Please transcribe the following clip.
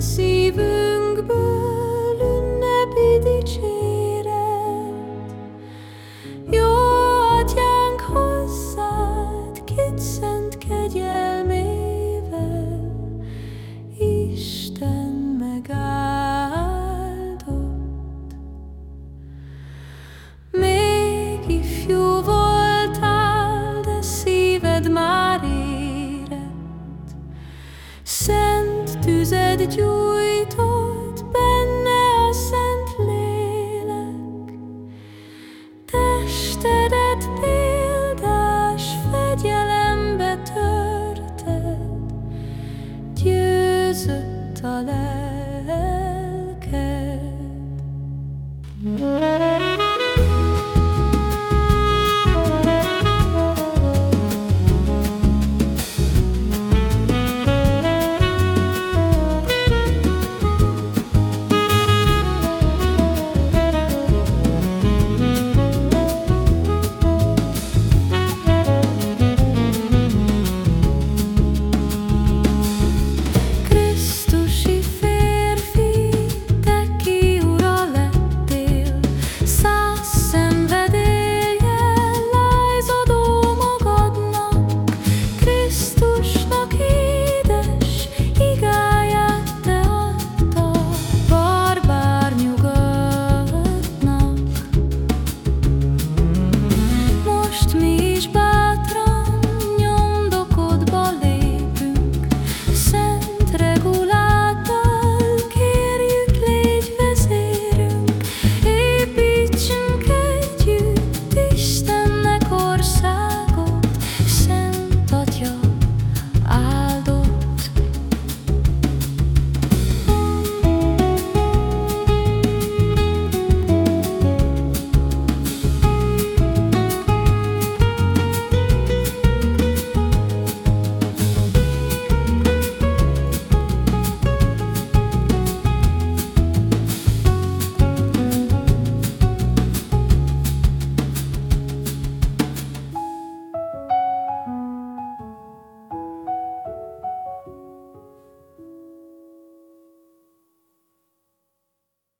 see tüzed gyújtott benne a szent lélek, testedet példás fegyelembe törted, győzött a lelked. Mm.